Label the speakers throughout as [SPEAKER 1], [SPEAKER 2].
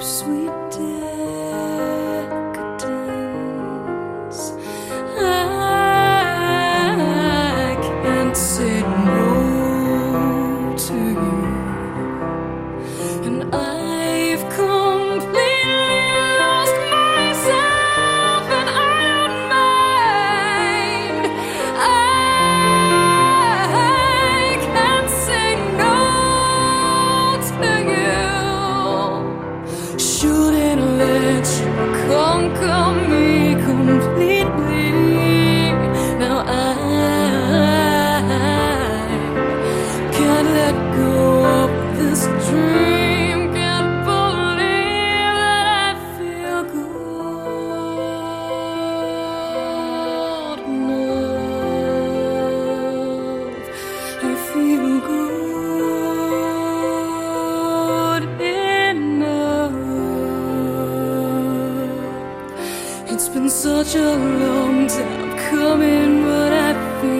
[SPEAKER 1] sweet such a long time coming, but I feel.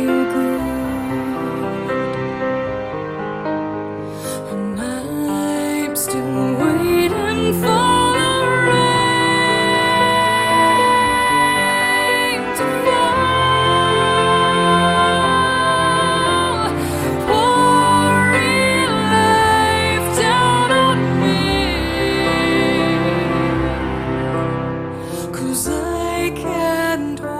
[SPEAKER 1] and